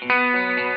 Música